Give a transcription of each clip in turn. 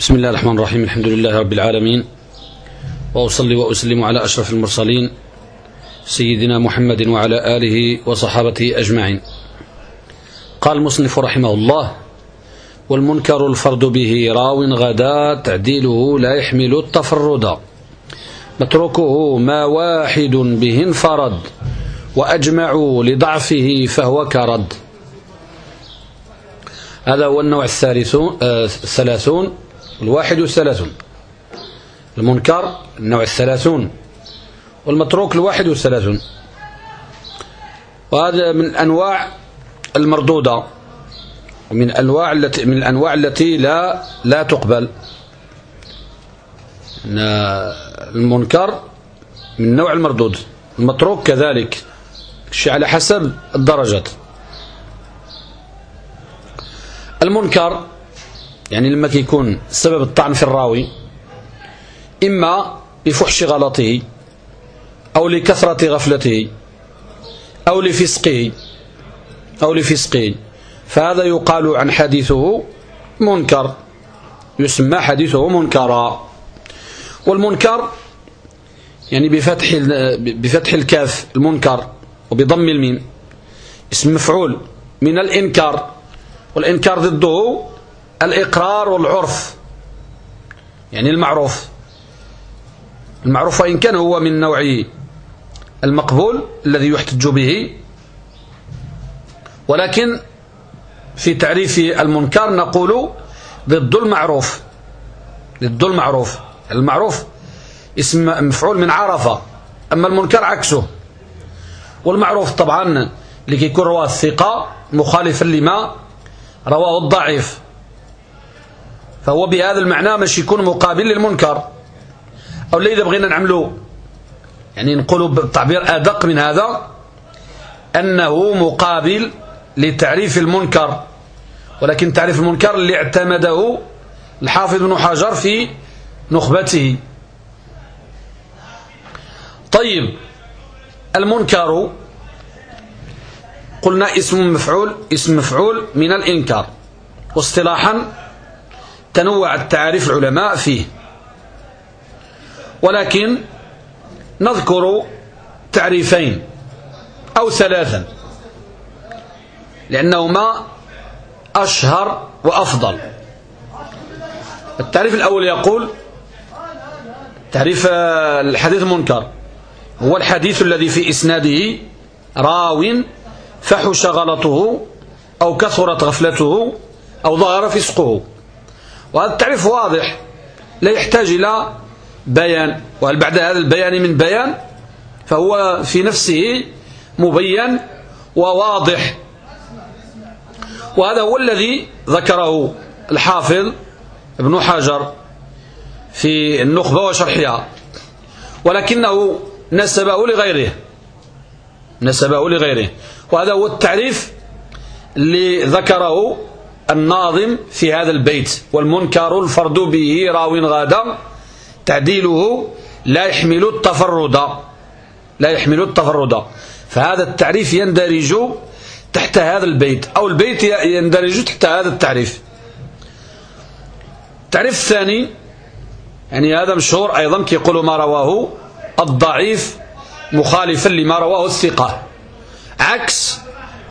بسم الله الرحمن الرحيم الحمد لله رب العالمين وأصلي وأسلم على أشرف المرسلين سيدنا محمد وعلى آله وصحابته أجمعين. قال المصنف رحمه الله والمنكر الفرد به راو غدا تعديله لا يحمل التفرد. متركه ما واحد به انفرد وأجمعوا لضعفه فهو كرد. هذا هو النوع الثالثون الثلاثون. الواحد والثلاثون. المنكر النوع الثلاثون. والمتروك الواحد والثلاثون. وهذا من أنواع المردودة. ومن أنواع التي من الأنواع التي لا لا تقبل. المنكر من نوع المردود. المتروك كذلك. الشيء على حسب الدرجات المنكر يعني لما كيكون سبب الطعن في الراوي إما بفحش غلطه أو لكثرة غفلته أو لفسقه أو لفسقه. فهذا يقال عن حديثه منكر يسمى حديثه منكرا. والمنكر يعني بفتح بفتح الكاف المنكر وبضم الميم اسم مفعول من الإنكار. والإنكار ضده الإقرار والعرف. يعني المعروف. المعروف وإن كان هو من نوع المقبول الذي يحتج به. ولكن في تعريف المنكر نقول ضد المعروف. ضد المعروف. المعروف اسم مفعول من عرفة أما المنكر عكسه. والمعروف طبعا لكي يكون رواه الثقة مخالفا لما رواه الضعيف. فهو بهذا المعنى مش يكون مقابل للمنكر. أو اللي بغينا نعمله؟ يعني نقول بتعبير أدق من هذا أنه مقابل لتعريف المنكر. ولكن تعريف المنكر اللي اعتمده الحافظ بن حجر في نخبته. طيب المنكر قلنا اسم مفعول اسم مفعول من الإنكار. واصطلاحا تنوع التعاريف العلماء فيه. ولكن نذكر تعريفين أو ثلاثا. لأنهما أشهر وأفضل. التعريف الأول يقول تعريف الحديث المنكر. هو الحديث الذي في إسناده راو فحش غلطه أو كثرت غفلته أو ظهر فسقه. وهذا التعريف واضح. لا يحتاج إلى بيان. وهل بعد هذا البيان من بيان؟ فهو في نفسه مبين وواضح. وهذا هو الذي ذكره الحافظ ابن حجر في النخبة وشرحها. ولكنه نسبه لغيره. نسبه لغيره. وهذا هو التعريف اللي ذكره الناظم في هذا البيت والمنكر الفرد به راو غادا تعديله لا يحمل التفرد لا يحمل التفرد. فهذا التعريف يندرج تحت هذا البيت أو البيت يندرج تحت هذا التعريف. التعريف الثاني يعني هذا مشهور أيضا كيقول ما رواه الضعيف مخالفا لما رواه الثقة. عكس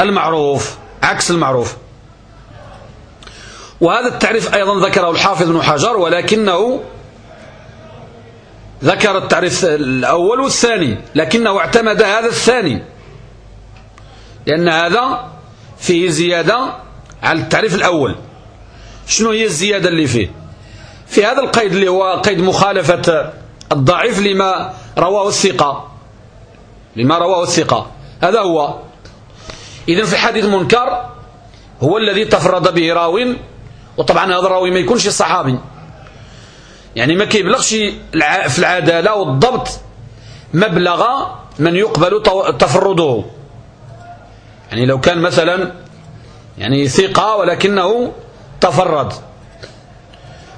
المعروف عكس المعروف. وهذا التعريف أيضا ذكره الحافظ بن حجر ولكنه ذكر التعريف الأول والثاني لكنه اعتمد هذا الثاني لأن هذا فيه زيادة على التعريف الأول. شنو هي الزيادة اللي فيه؟ في هذا القيد اللي هو قيد مخالفة الضعيف لما رواه الثقة لما رواه الثقة. هذا هو. إذن في حديث منكر هو الذي تفرد به راو وطبعا هذا الراوي ما يكونش صحابي. يعني ما كيبلغش في العدالة والضبط مبلغ من يقبل تفرده. يعني لو كان مثلا يعني ثقة ولكنه تفرد.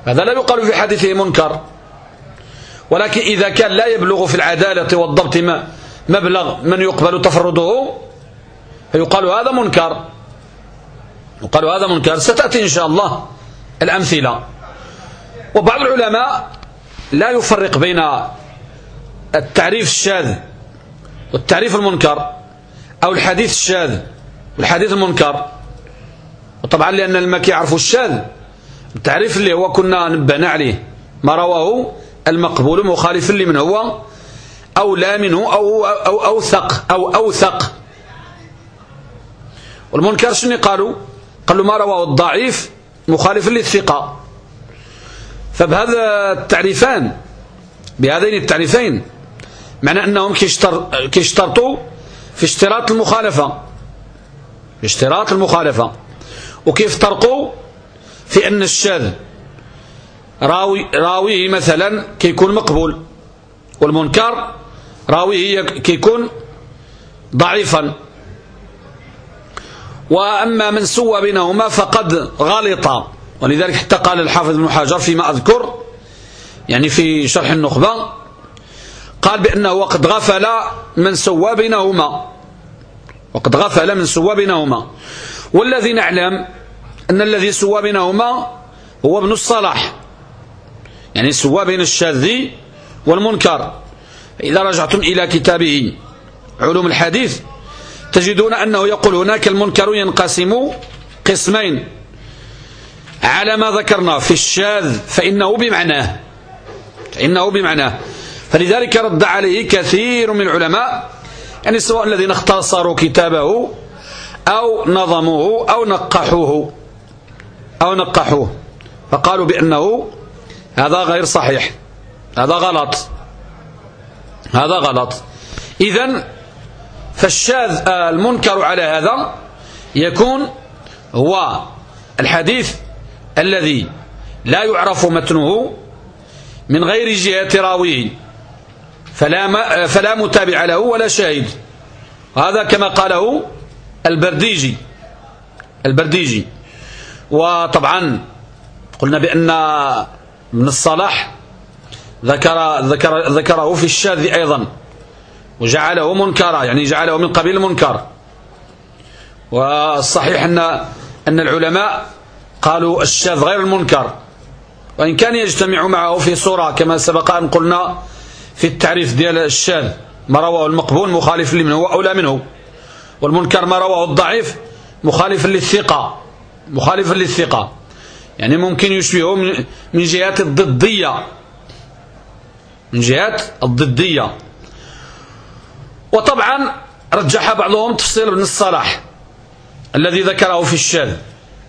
هذا لا يقال في حديثه منكر. ولكن إذا كان لا يبلغ في العدالة والضبط ما مبلغ من يقبل تفرده فيقال هذا منكر. يقال هذا منكر ستأتي إن شاء الله الأمثلة. وبعض العلماء لا يفرق بين التعريف الشاذ والتعريف المنكر أو الحديث الشاذ والحديث المنكر. وطبعا لأن المكي يعرفوا الشاذ. التعريف اللي هو كنا نبهنا عليه ما رواه المقبول مخالف لمن هو أو لا منه أو, أو أوثق أو أوثق. والمنكر شنو قالوا؟ قالوا ما رواه الضعيف مخالف للثقة. فبهذا التعريفان بهذين التعريفين معنى أنهم كيشترطوا في اشتراط المخالفة. في اشتراط المخالفة. وكيف ترقوا في أن الشاذ راوي راويه مثلا كيكون مقبول والمنكر راويه كيكون ضعيفا. وأما من سوى بينهما فقد غلط. ولذلك حتى قال الحافظ ابن حجر فيما أذكر يعني في شرح النخبة قال بأنه وقد غفل من سوى بينهما. وقد غفل من سوى بينهما. والذي نعلم أن الذي سوى بينهما هو ابن الصلاح. يعني سوى بين الشاذ والمنكر. إذا رجعتم إلى كتابه علوم الحديث تجدون أنه يقول هناك المنكر ينقسم قسمين. على ما ذكرنا في الشاذ فإنه بمعناه فإنه بمعناه. فلذلك رد عليه كثير من العلماء يعني سواء الذين اختصروا كتابه أو نظموه أو نقحوه أو نقحوه. فقالوا بأنه هذا غير صحيح هذا غلط هذا غلط. إذن فالشاذ المنكر على هذا يكون هو الحديث الذي لا يعرف متنه من غير جهة راويه فلا, فلا متابع له ولا شاهد. هذا كما قاله البرديجي. البرديجي. وطبعا قلنا بأن ابن الصلاح ذكر ذكر ذكره في الشاذ أيضا. وجعله منكرا يعني جعله من قبيل المنكر. والصحيح أن أن العلماء قالوا الشاذ غير المنكر. وإن كان يجتمع معه في صورة كما سبق أن قلنا في التعريف ديال الشاذ ما رواه المقبول مخالف لمن هو أولى منه. والمنكر ما رواه الضعيف مخالف للثقة مخالف للثقة. يعني ممكن يشبهه من جهات الضدية. من جهات الضدية. وطبعا رجح بعضهم تفصيل ابن الصلاح الذي ذكره في الشاذ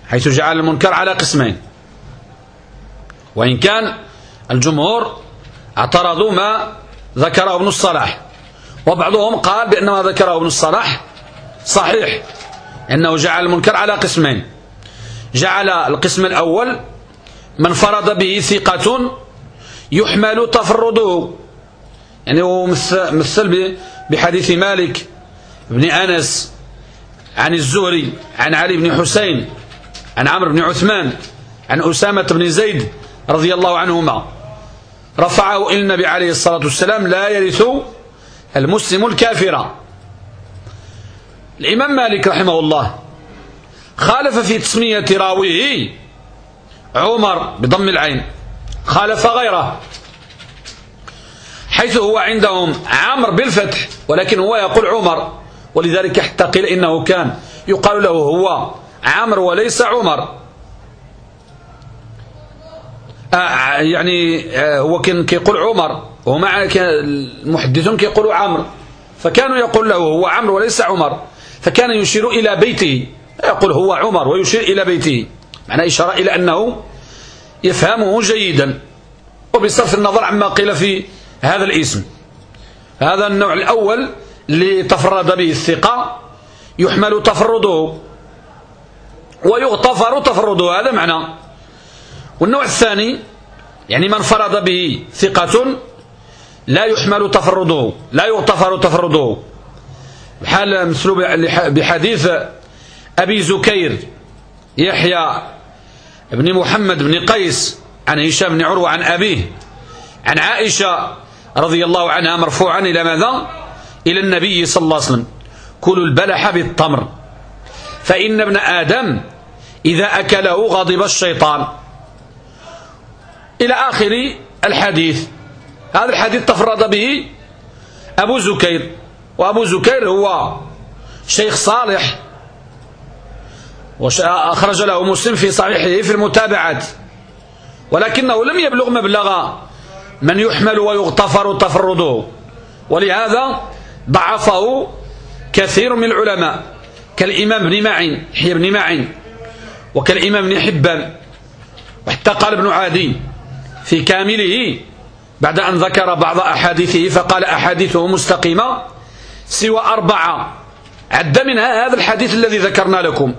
حيث جعل المنكر على قسمين. وإن كان الجمهور اعترضوا ما ذكره ابن الصلاح وبعضهم قال بأن ما ذكره ابن الصلاح صحيح أنه جعل المنكر على قسمين. جعل القسم الأول من فرض به ثقة يحمل تفرده. يعني هو مثل بحديث مالك بن أنس عن الزهري عن علي بن حسين عن عمرو بن عثمان عن أسامة بن زيد رضي الله عنهما. رفعه إلى النبي عليه الصلاة والسلام لا يرث المسلم الكافر. الإمام مالك رحمه الله خالف في تسمية راويه عمر بضم العين خالف غيره. حيث هو عندهم عمر بالفتح ولكن هو يقول عمر. ولذلك حتى قيل إنه كان. يقال له هو عمر وليس عمر. آه يعني آه هو كان كيقول عمر ومع المحدثون كيقولوا عمرو. فكانوا يقول له هو عمرو وليس عمر. فكان يشير إلى بيته. يقول هو عمر ويشير إلى بيته. معنى إشارة إلى أنه يفهمه جيدا. وبصرف النظر عما قيل في هذا الاسم. هذا النوع الأول اللي تفرد به الثقة يحمل تفرده ويغتفر تفرده هذا معنى. والنوع الثاني يعني من فرض به ثقة لا يحمل تفرده لا يغتفر تفرده. بحال مثل بحديث أبي زكير يحيى بن محمد بن قيس عن هشام بن عروة عن أبيه عن عائشة رضي الله عنها مرفوعا إلى ماذا؟ إلى النبي صلى الله عليه وسلم. كلوا البلح بالتمر. فإن ابن آدم إذا أكله غضب الشيطان. إلى آخر الحديث. هذا الحديث تفرد به أبو زكير. وأبو زكير هو شيخ صالح. أخرج له مسلم في صحيحه في المتابعات ولكنه لم يبلغ مبلغ من يحمل ويغتفر تفرده. ولهذا ضعفه كثير من العلماء. كالإمام بن معين حي بن معين. وكالإمام بن حبان. وحتى قال ابن عادي. في كامله بعد أن ذكر بعض أحاديثه فقال أحاديثه مستقيمة سوى أربعة. عد منها هذا الحديث الذي ذكرنا لكم.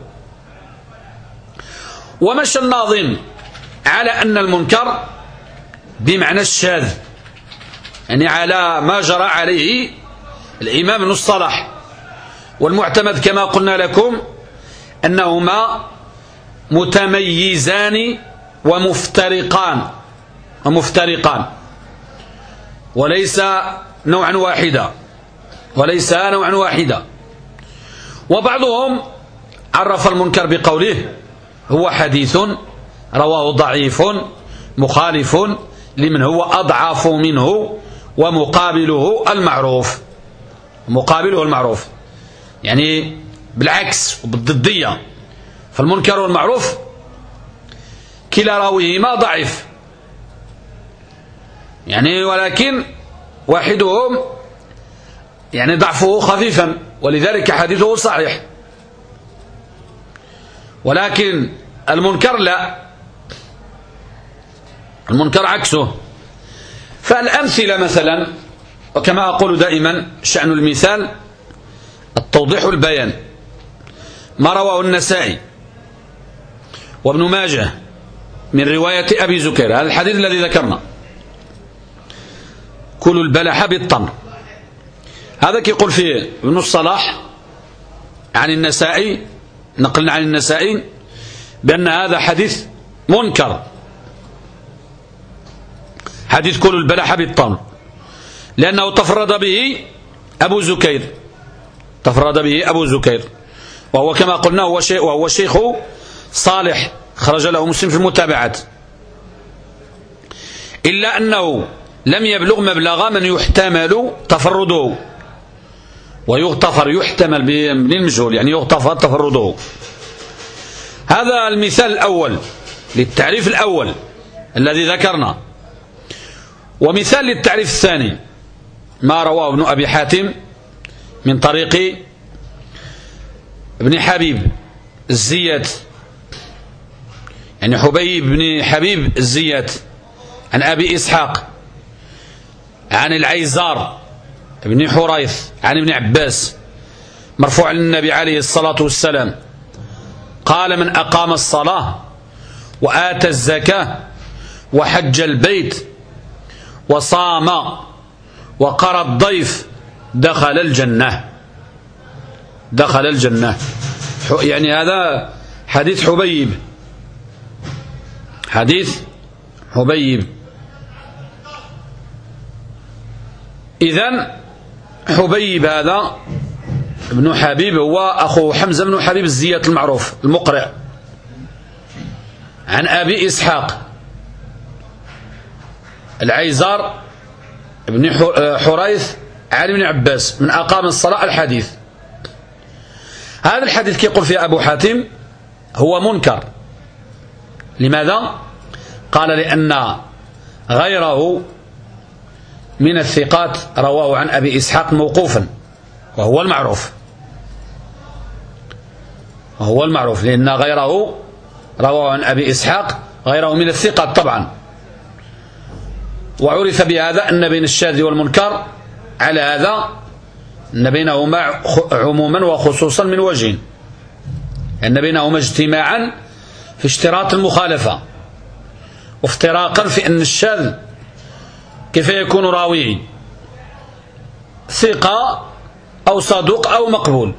ومشى الناظم على أن المنكر بمعنى الشاذ. يعني على ما جرى عليه الإمام ابن الصلاح. والمعتمد كما قلنا لكم أنهما متميزان ومفترقان. ومفترقان. وليس نوعا واحدا. وليس نوعا واحدا. وبعضهم عرف المنكر بقوله هو حديث رواه ضعيف مخالف لمن هو أضعف منه ومقابله المعروف. مقابله المعروف. يعني بالعكس وبالضدية. فالمنكر والمعروف كلا راويهما ضعيف يعني ولكن واحدهم يعني ضعفه خفيفا ولذلك حديثه صحيح. ولكن المنكر لا. المنكر عكسه. فالأمثلة مثلا وكما أقول دائما شأن المثال التوضيح البيان. ما رواه النسائي وابن ماجه من رواية أبي زكير هذا الحديث الذي ذكرنا. كل البلح بالطمر. هذا كيقول فيه ابن الصلاح عن النسائي نقلنا عن النسائي بأن هذا حديث منكر. حديث كل البلح بالطمر لأنه تفرد به أبو زكير. تفرد به أبو زكير. وهو كما قلنا هو شيء وهو شيخ صالح. خرج له مسلم في المتابعات إلا أنه لم يبلغ مبلغ من يحتمل تفرده. ويغتفر يحتمل بالمجهول يعني يغتفر تفرده. هذا المثال الأول. للتعريف الأول الذي ذكرنا. ومثال للتعريف الثاني ما رواه ابن أبي حاتم من طريق ابن حبيب الزيات يعني حبيب بن حبيب الزيات عن أبي إسحاق عن العيزار بن حريث عن ابن عباس مرفوع للنبي عليه الصلاة والسلام. قال من أقام الصلاة وآتى الزكاة وحج البيت وصام وقرى الضيف دخل الجنة. دخل الجنة. يعني هذا حديث حبيب. حديث حبيب. إذن حبيب هذا ابن حبيب هو أخو حمزة بن حبيب الزيات المعروف المقرئ عن أبي إسحاق. العيزار ابن حريث علي بن عباس من أقام الصلاة الحديث. هذا الحديث كيقول فيه أبو حاتم هو منكر. لماذا؟ قال لأن غيره من الثقات رواه عن أبي إسحاق موقوفا وهو المعروف. وهو المعروف لأن غيره رواه عن أبي إسحاق غيره من الثقات طبعا. وعرف بهذا أن بين الشاذ والمنكر على هذا أن بينهما عموما وخصوصا من وجه أن بينهما اجتماعا في اشتراط المخالفة. وافتراقا في أن الشاذ كيف يكون راويه ثقة أو صدوق أو مقبول.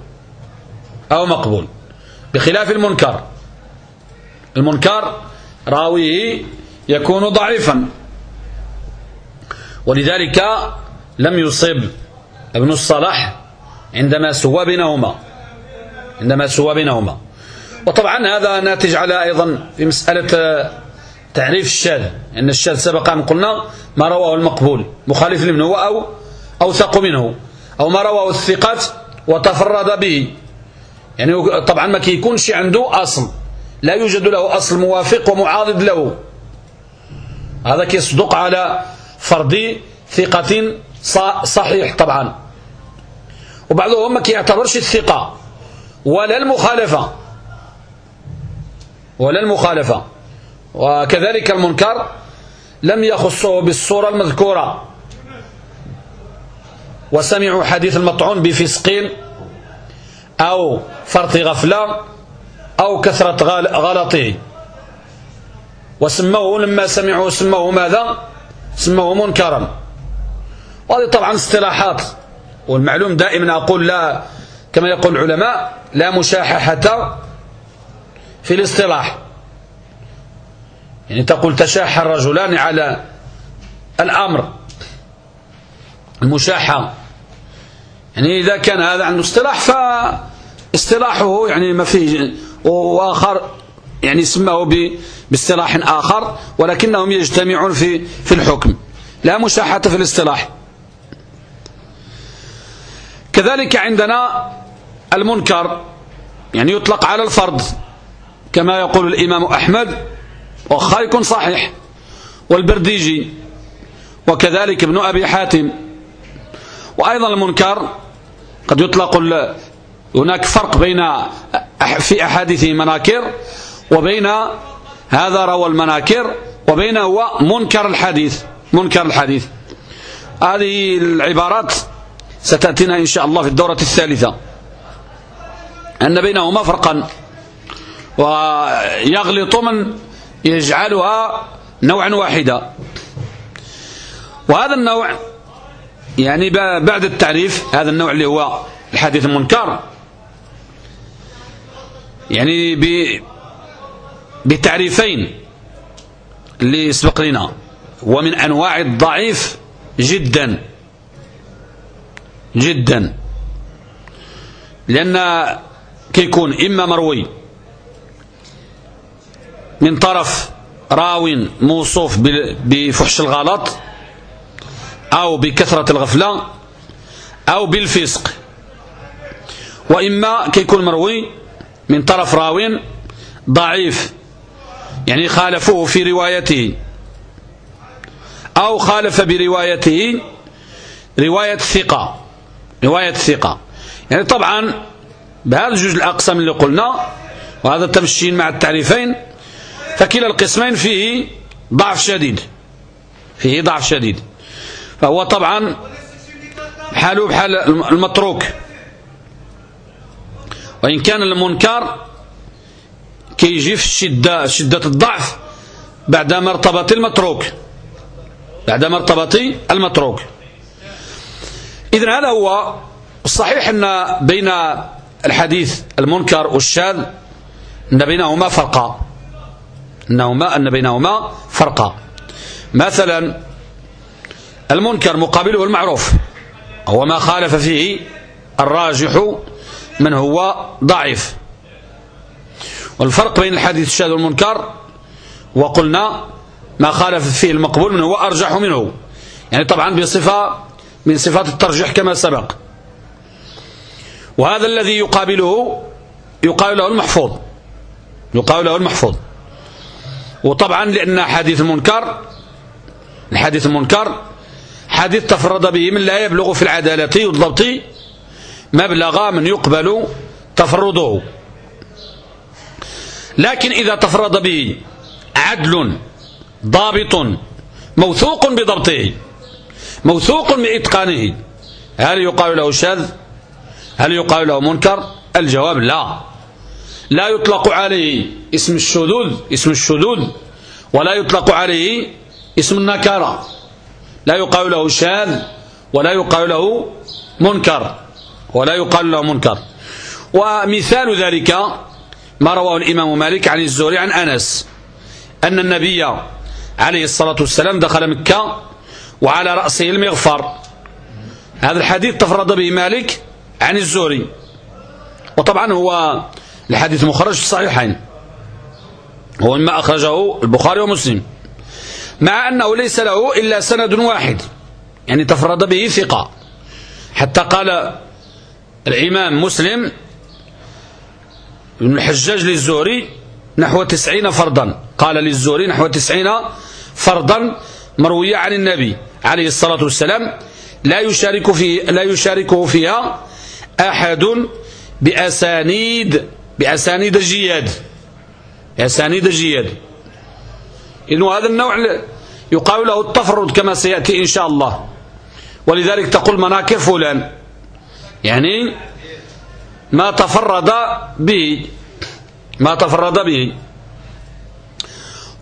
أو مقبول. بخلاف المنكر. المنكر راويه يكون ضعيفا. ولذلك لم يصب ابن الصلاح عندما سوى بينهما عندما سوى بينهما. وطبعا هذا ناتج على أيضا في مسألة تعريف الشاذ أن الشاذ سبق أن قلنا ما رواه المقبول مخالف منه أو أوثق منه أو ما رواه الثقات وتفرد به. يعني طبعا ما كيكونش عنده أصل لا يوجد له أصل موافق ومعاضد له. هذا كيصدق على فرض ثقة صحيح طبعا. وبعضهم ما كيعتبرش الثقة ولا المخالفة. ولا المخالفة. وكذلك المنكر لم يخصه بالصورة المذكورة. وسمعوا حديث المطعون بفسق أو فرط غفلة أو كثرة غلطه. وسموه لما سمعوا سموه ماذا؟ سموه منكرا وهذه طبعا اصطلاحات. والمعلوم دائما أقول لا كما يقول العلماء لا مشاححة في الاصطلاح. يعني تقول تشاح الرجلان على الأمر. المشاحة. يعني إذا كان هذا عنده اصطلاح فاصطلاحه يعني ما فيه. وآخر يعني سماه باصطلاح آخر ولكنهم يجتمعون في في الحكم. لا مشاحة في الاصطلاح. كذلك عندنا المنكر يعني يطلق على الفرض كما يقول الإمام أحمد وخا يكون صحيح والبرديجي وكذلك ابن أبي حاتم. وأيضا المنكر قد يطلق هناك فرق بين في أحاديثه مناكر وبين هذا روى المناكر وبين هو منكر الحديث منكر الحديث. هذه العبارات ستأتينا إن شاء الله في الدورة الثالثة. أن بينهما فرقا. ويغلط من يجعلها نوعا واحدا. وهذا النوع يعني بعد التعريف هذا النوع اللي هو الحديث المنكر. يعني بتعريفين اللي سبق لنا ومن أنواع الضعيف جدا جدا. لأن كيكون إما مروي من طرف راو موصوف بفحش الغلط أو بكثرة الغفلة أو بالفسق. وإما كيكون مروي من طرف راو ضعيف يعني خالفوه في روايته. أو خالف بروايته رواية الثقة. رواية الثقة. يعني طبعا بهذا الجزء الأقسام اللي قلنا وهذا تمشين مع التعريفين فكلا القسمين فيه ضعف شديد. فيه ضعف شديد. فهو طبعا حاله بحال المتروك. وإن كان المنكر كيجي في الشدة شدة الضعف بعد مرتبة المتروك. بعد مرتبة المتروك. إذن هذا هو الصحيح أن بين الحديث المنكر والشاذ أن بينهما فرقا. أنهما أن بينهما فرقا. مثلا المنكر مقابله المعروف. هو ما خالف فيه الراجح من هو ضعيف. والفرق بين الحديث الشاذ والمنكر وقلنا ما خالف فيه المقبول من هو أرجح منه. يعني طبعا بصفة من صفات الترجيح كما سبق. وهذا الذي يقابله يقال له المحفوظ. يقال له المحفوظ. وطبعا لأن حديث المنكر الحديث المنكر حديث تفرد به من لا يبلغ في العدالة والضبط مبلغ من يقبل تفرده. لكن إذا تفرد به عدل ضابط موثوق بضبطه موثوق بإتقانه هل يقال له شاذ هل يقال له منكر؟ الجواب لا. لا يطلق عليه اسم الشذوذ اسم الشذوذ ولا يطلق عليه اسم النكارة. لا يقال له شاذ ولا يقال له منكر ولا يقال له منكر. ومثال ذلك ما رواه الإمام مالك عن الزهري عن أنس أن النبي عليه الصلاة والسلام دخل مكة وعلى رأسه المغفر. هذا الحديث تفرد به مالك عن الزهري. وطبعا هو الحديث مخرج في الصحيحين هو مما أخرجه البخاري ومسلم. مع أنه ليس له إلا سند واحد. يعني تفرد به ثقة. حتى قال الإمام مسلم ابن الحجاج للزهري نحو تسعين فرضا. قال للزهري نحو تسعين فرضا مروية عن النبي عليه الصلاة والسلام لا يشارك في لا يشاركه فيها أحد بأسانيد بأسانيد الجياد. بأسانيد الجياد. إنه هذا النوع يقال له التفرد كما سيأتي إن شاء الله. ولذلك تقول مناكر فلان. يعني ما تفرد به ما تفرد به.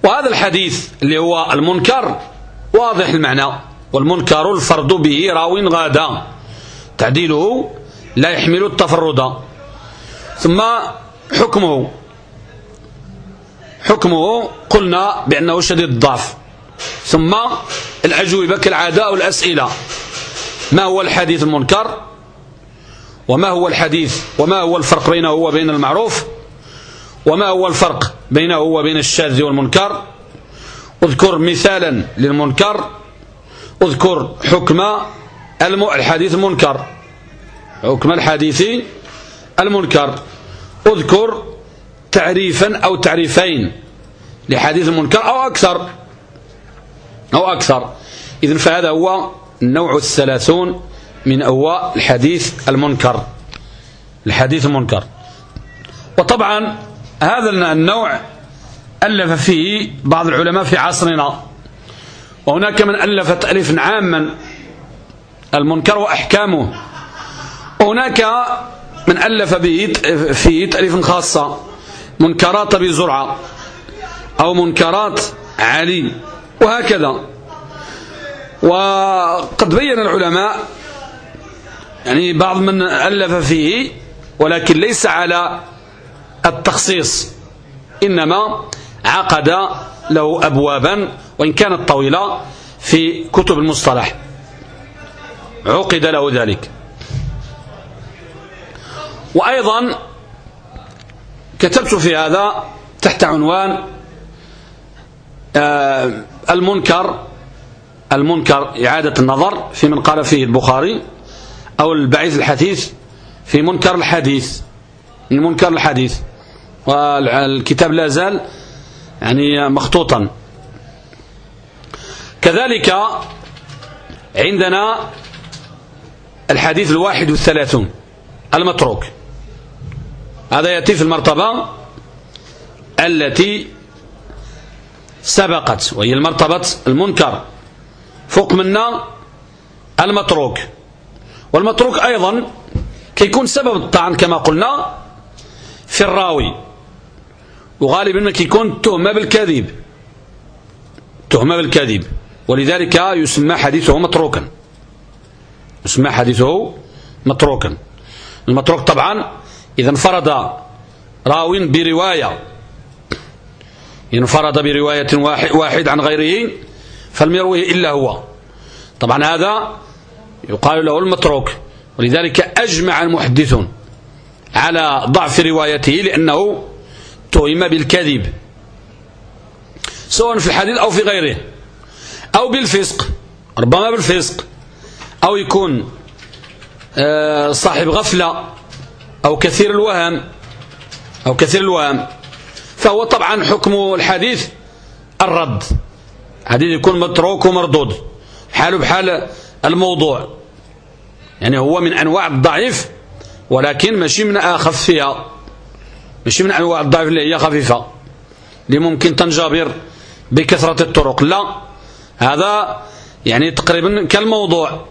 وهذا الحديث اللي هو المنكر واضح المعنى. والمنكر الفرد به راو غادا تعديله لا يحمل التفرد. ثم حكمه. حكمه قلنا بأنه شديد الضعف. ثم الأجوبة كالعادة والأسئلة. ما هو الحديث المنكر؟ وما هو الحديث وما هو الفرق بينه وبين المعروف وما هو الفرق بينه وبين الشاذ والمنكر؟ اذكر مثالا للمنكر اذكر حكم الحديث المنكر. حكم الحديث المنكر. اذكر تعريفا أو تعريفين لحديث المنكر أو أكثر. أو أكثر. إذن فهذا هو النوع الثلاثون من أواء الحديث المنكر. الحديث المنكر. وطبعا هذا النوع ألف فيه بعض العلماء في عصرنا. وهناك من ألف تأليف عاما المنكر وأحكامه. وهناك من ألف به فيه تأليف خاصة. منكرات بزرعة أو منكرات علي. وهكذا. وقد بين العلماء يعني بعض من ألف فيه ولكن ليس على التخصيص. إنما عقد له أبوابا وإن كانت طويلة في كتب المصطلح. عقد له ذلك. وأيضا كتبت في هذا تحت عنوان آه، المنكر المنكر إعادة النظر في من قال فيه البخاري. أو البعيث الحديث في منكر الحديث المنكر الحديث. والكتاب لا زال يعني مخطوطا. كذلك عندنا الحديث الواحد والثلاثون المتروك. هذا يأتي في المرتبة التي سبقت وهي المرتبة المنكر. فوق منا المتروك. والمتروك أيضا كيكون سبب الطعن كما قلنا في الراوي. وغالبا ما كيكون تهمة بالكذب. تهمة بالكذب. ولذلك يسمى حديثه متروكا. يسمى حديثه متروكا. المتروك طبعا إذا انفرد راو برواية. انفرد برواية واحد عن غيره فلم إلا هو. طبعا هذا يقال له المتروك. ولذلك أجمع المحدثون على ضعف روايته لأنه تهم بالكذب. سواء في الحديث أو في غيره. أو بالفسق. ربما بالفسق. أو يكون آه، صاحب غفلة. أو كثير الوهم. أو كثير الوهم. فهو طبعا حكم الحديث الرد. حديث يكون متروك ومردود. حاله بحال الموضوع. يعني هو من أنواع الضعيف ولكن ماشي من أخف فيها ماشي من أنواع الضعيف اللي هي خفيفة. اللي ممكن تنجبر بكثرة الطرق. لا. هذا يعني تقريبا كالموضوع.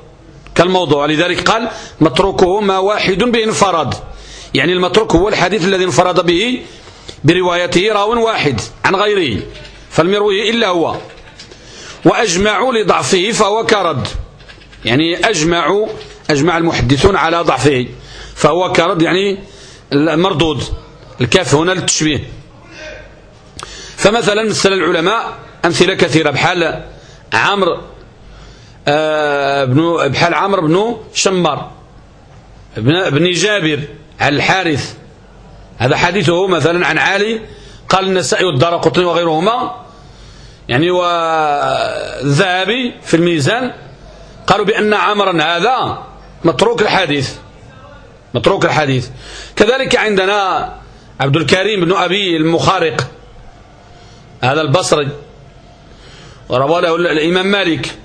كالموضوع. لذلك قال متروكه ما واحد بانفراد. يعني المتروك هو الحديث الذي انفرد به بروايته راو واحد عن غيره فلم يرويه إلا هو. وأجمعوا لضعفه فهو كرد. يعني أجمعوا أجمع المحدثون على ضعفه. فهو كرد يعني المردود. الكاف هنا للتشبيه. فمثلا مثل العلماء أمثلة كثيرة بحال عمرو آه بن بحال عمرو بن شمر بن, جابر عن الحارث. هذا حديثه مثلا عن علي قال النسائي والدار قطني وغيرهما. يعني والذهبي في الميزان قالوا بأن عمرا هذا متروك الحديث. متروك الحديث. كذلك عندنا عبد الكريم بن أبي المخارق هذا البصري وروى له الإمام مالك.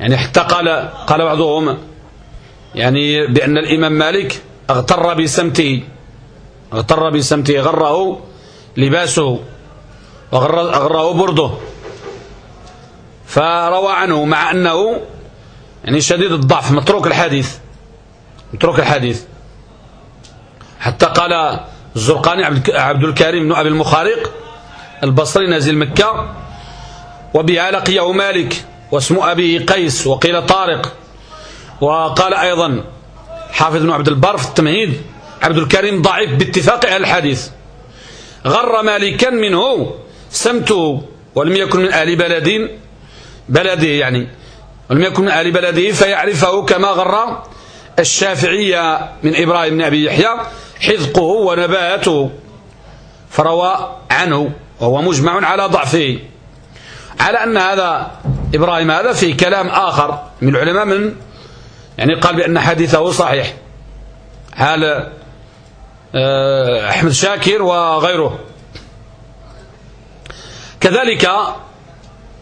يعني حتى قال قال بعضهم يعني بأن الإمام مالك اغتر بسمته اغتر بسمته غره لباسه وغره برده. فروى عنه مع أنه يعني شديد الضعف متروك الحديث متروك الحديث. حتى قال الزرقاني عبد الكريم بن أبي المخارق البصري نازل مكة وبها لقيه مالك واسم أبيه قيس وقيل طارق. وقال أيضا حافظ بن عبد البر في التمهيد عبد الكريم ضعيف باتفاق أهل الحديث. غر مالكا منه سمته ولم يكن من أهل بلد بلده يعني ولم يكن من أهل بلده فيعرفه كما غر الشافعية من إبراهيم بن أبي يحيى حذقه ونباته فروى عنه وهو مجمع على ضعفه. على أن هذا إبراهيم هذا في كلام آخر من العلماء من يعني قال بأن حديثه صحيح. حال آه، أحمد شاكر وغيره. كذلك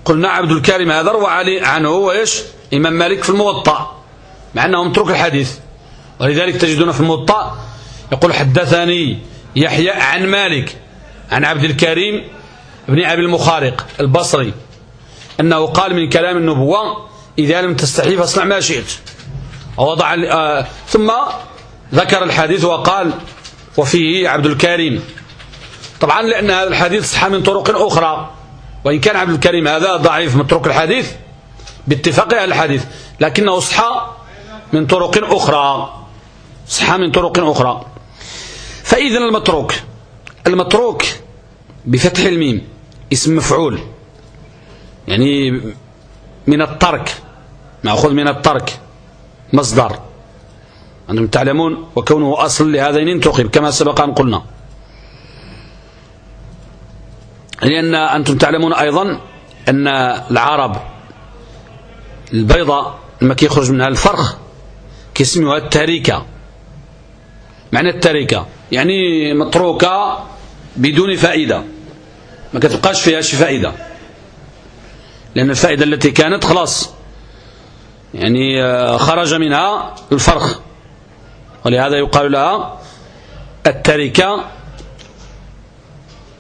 قلنا عبد الكريم هذا روى علي عنه وإيش؟ إمام مالك في الموطأ مع أنه مترك الحديث. ولذلك تجدون في الموطأ يقول حدثني يحيى عن مالك عن عبد الكريم بن أبي المخارق البصري أنه قال من كلام النبوة إذا لم تستحي فاصنع ما شئت ووضع آه ثم ذكر الحديث وقال وفيه عبد الكريم طبعا لأن هذا الحديث صح من طرق أخرى. وإن كان عبد الكريم هذا ضعيف متروك الحديث باتفاق أهل الحديث لكنه صح من طرق أخرى صح من طرق أخرى. فإذا المتروك المتروك بفتح الميم اسم مفعول يعني من الترك مأخوذ من الترك مصدر. أنتم تعلمون وكونه أصل لهذين انتقب كما سبق أن قلنا. لأن أنتم تعلمون أيضا أن العرب البيضة لما كيخرج منها الفرخ كيسميوها التريكة. معنى التركة يعني متروكة بدون فائدة. ما كتبقاش فيها شي فائدة. لأن الفائدة التي كانت خلاص. يعني آه، خرج منها الفرخ. ولهذا يقال لها التركة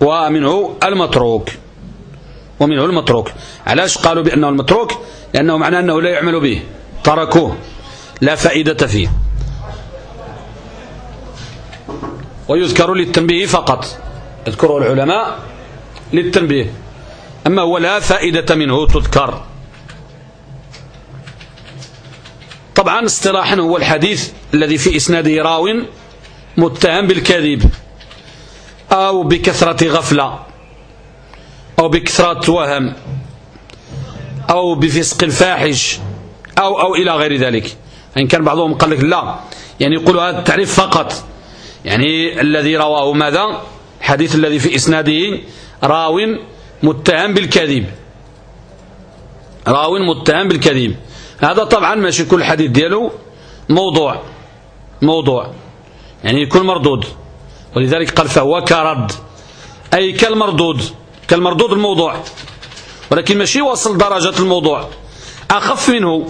ومنه المتروك. ومنه المتروك. علاش قالوا بأنه المتروك؟ لأنه معناه أنه لا يعمل به. تركوه. لا فائدة فيه. ويذكر للتنبيه فقط. يذكره العلماء للتنبيه. أما هو لا فائدة منه تذكر. طبعا اصطلاحا هو الحديث الذي في إسناده راو متهم بالكذب. أو بكثرة غفلة أو بكثرة وهم أو بفسق الفاحش أو, أو إلى غير ذلك. إن كان بعضهم قال لك لا يعني يقول هذا التعريف فقط. يعني الذي رواه ماذا؟ الحديث الذي في إسناده راو متهم بالكذب. راو متهم بالكذب. هذا طبعا ماشي كل حديث ديالو موضوع موضوع. يعني يكون مردود. ولذلك قال فهو كرد أي كالمردود. كالمردود الموضوع. ولكن ماشي وصل درجة الموضوع. أخف منه.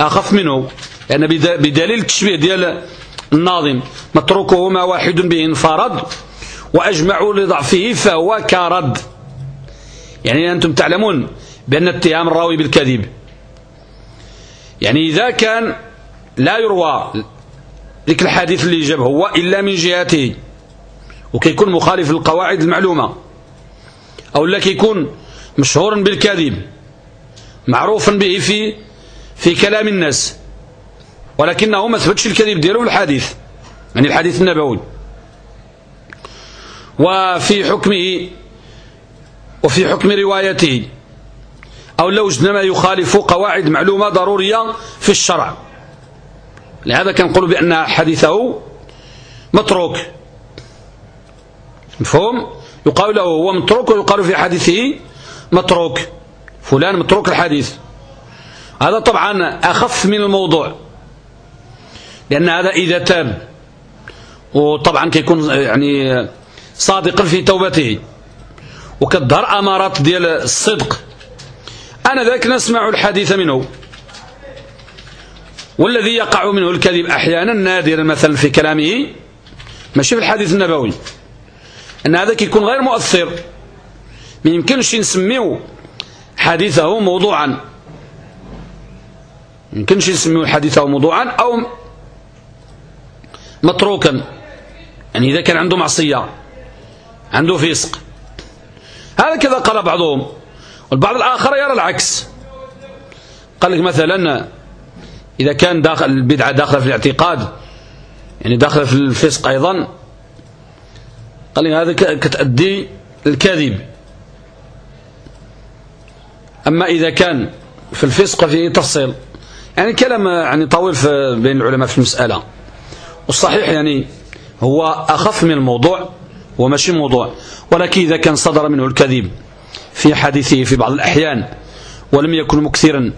أخف منه. يعني بدليل التشبيه ديال الناظم. متروكهما واحد به انفرد. وأجمعوا لضعفه فهو كرد يعني أنتم تعلمون بأن اتهام الراوي بالكذب. يعني إذا كان لا يروى ذيك الحديث اللي جاب هو إلا من جهته. وكيكون مخالف للقواعد المعلومة. أو لا كيكون مشهورا بالكذب. معروفا به في في كلام الناس. ولكنه ما ثبتش الكذب ديالو في الحديث. يعني الحديث النبوي. وفي حكمه وفي حكم روايته. أو لو وجدنا ما يخالف قواعد معلومة ضرورية في الشرع. لهذا كنقول بأن حديثه متروك. مفهوم؟ يقال له هو متروك ويقال في حديثه متروك. فلان متروك الحديث. هذا طبعا أخف من الموضوع. لأن هذا إذا تاب. وطبعا كيكون يعني صادقا في توبته. وكظهر أمارات ديال الصدق. أنا ذاك نسمع الحديث منه. والذي يقع منه الكذب أحيانا نادرا مثلا في كلامه. ماشي في الحديث النبوي. أن هذا كيكون غير مؤثر. ما يمكنش نسميه حديثه موضوعا. يمكنش نسميه حديثه موضوعا أو متروكا. يعني إذا كان عنده معصية عنده فسق. هذا كذا قال بعضهم. والبعض الآخر يرى العكس. قال لك مثلا إذا كان داخل البدعة داخلة في الاعتقاد يعني داخلة في الفسق أيضا قال لي هذا كتأدي الكذب أما إذا كان في الفسق فيه تفصيل يعني كلام يعني طويل بين العلماء في المسألة. والصحيح يعني هو أخف من الموضوع وماشي موضوع ولكن إذا كان صدر منه الكذب في حديثه في بعض الأحيان ولم يكن مكثرا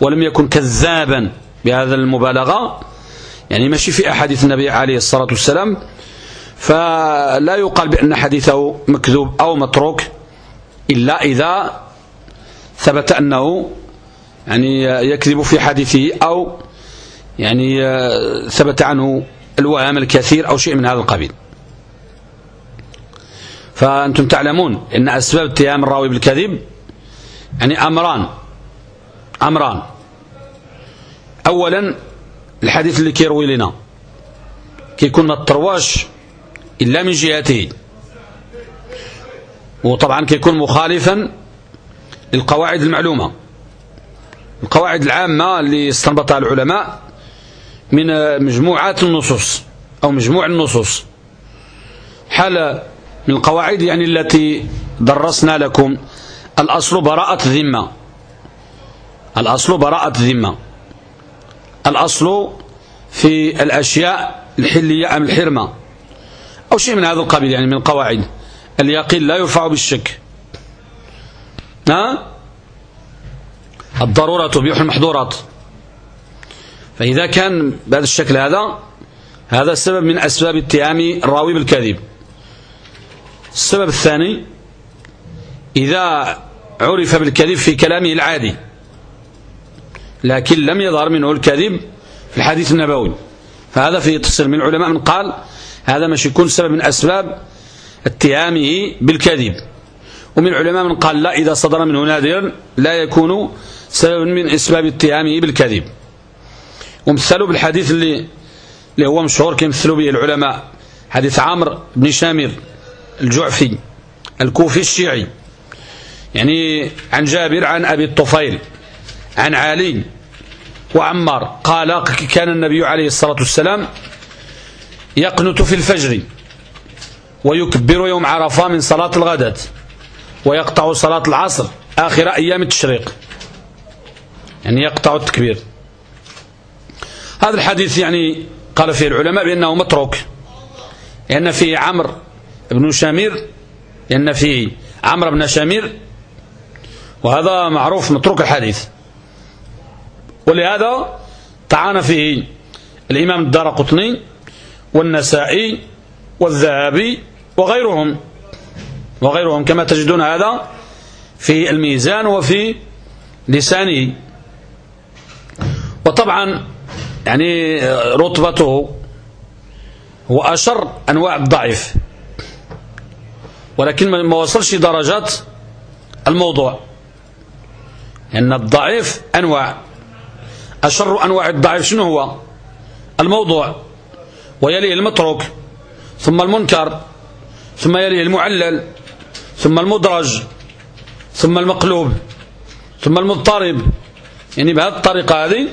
ولم يكن كذابا بهذا المبالغة. يعني ماشي في أحاديث النبي عليه الصلاة والسلام فلا يقال بأن حديثه مكذوب أو متروك إلا إذا ثبت أنه يعني يكذب في حديثه أو يعني ثبت عنه الوهم الكثير أو شيء من هذا القبيل. فأنتم تعلمون أن أسباب اتهام الراوي بالكذب يعني أمران أمران. أولا الحديث اللي كيروي لنا. كيكون ما الترواش إلا من جهته. وطبعا كيكون مخالفا للقواعد المعلومة. القواعد العامة اللي استنبطها العلماء من مجموعات النصوص أو مجموع النصوص. حال من القواعد يعني التي درسنا لكم. الأصل براءة الذمة. الأصل براءة الذمة. الأصل في الأشياء الحلية أم الحرمة؟ أو شيء من هذا القبيل يعني من القواعد اليقين لا يرفع بالشك. ها؟ الضرورة تبيح المحظورات. فإذا كان بهذا الشكل هذا هذا السبب من أسباب اتهام الراوي بالكذب. السبب الثاني إذا عرف بالكذب في كلامه العادي. لكن لم يظهر منه الكذب في الحديث النبوي. فهذا في تفسير من العلماء من قال هذا مش يكون سبب من أسباب اتهامه بالكذب. ومن العلماء من قال لا إذا صدر منه نادرا لا يكون سبب من أسباب اتهامه بالكذب. ومثلوا بالحديث اللي اللي هو مشهور كيمثلوا به العلماء حديث عمرو بن شامر الجعفي الكوفي الشيعي. يعني عن جابر عن أبي الطفيل. عن علي وعمار. قال كان النبي عليه الصلاة والسلام يقنت في الفجر ويكبر يوم عرفة من صلاة الغداة ويقطع صلاة العصر آخر أيام التشريق. يعني يقطع التكبير. هذا الحديث يعني قال فيه العلماء بأنه متروك لأن فيه عمرو بن شامير لأن فيه عمرو بن شامير وهذا معروف متروك الحديث. ولهذا طعن فيه الإمام الدار قطني والنسائي والذهبي وغيرهم وغيرهم كما تجدون هذا في الميزان وفي لسانه. وطبعا يعني رتبته هو أشر أنواع الضعيف ولكن ما وصلش درجات الموضوع لأن الضعيف أنواع. أشر أنواع الضعيف. شنو هو؟ الموضوع. ويليه المتروك ثم المنكر ثم يليه المعلل ثم المدرج ثم المقلوب ثم المضطرب. يعني بهذه الطريقة هذه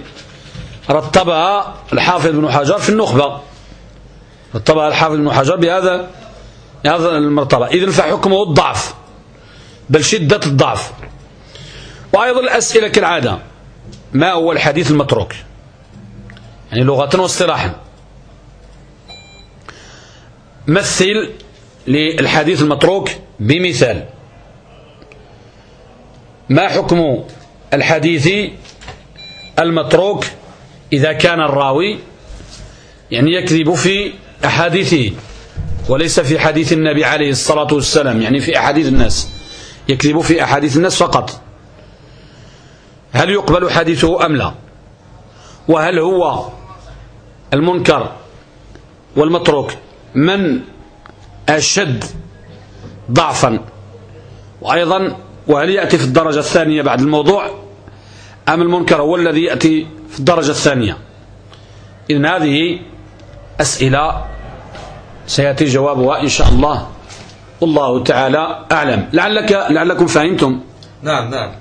رتبها الحافظ بن حجر في النخبة. رتبها الحافظ بن حجر بهذا هذا المرتبة. إذن فحكمه الضعف بل شدة الضعف. وأيضا الأسئلة كالعادة. ما هو الحديث المتروك؟ يعني لغة واصطلاحا. مثل للحديث المتروك بمثال. ما حكم الحديث المتروك إذا كان الراوي يعني يكذب في أحاديثه وليس في حديث النبي عليه الصلاة والسلام؟ يعني في أحاديث الناس. يكذب في أحاديث الناس فقط. هل يقبل حديثه أم لا؟ وهل هو المنكر والمتروك من أشد ضعفا؟ وأيضا وهل يأتي في الدرجة الثانية بعد الموضوع أم المنكر هو الذي يأتي في الدرجة الثانية؟ إذن هذه أسئلة سيأتي جوابها إن شاء الله. والله تعالى أعلم. لعلك لعلكم فهمتم. نعم نعم.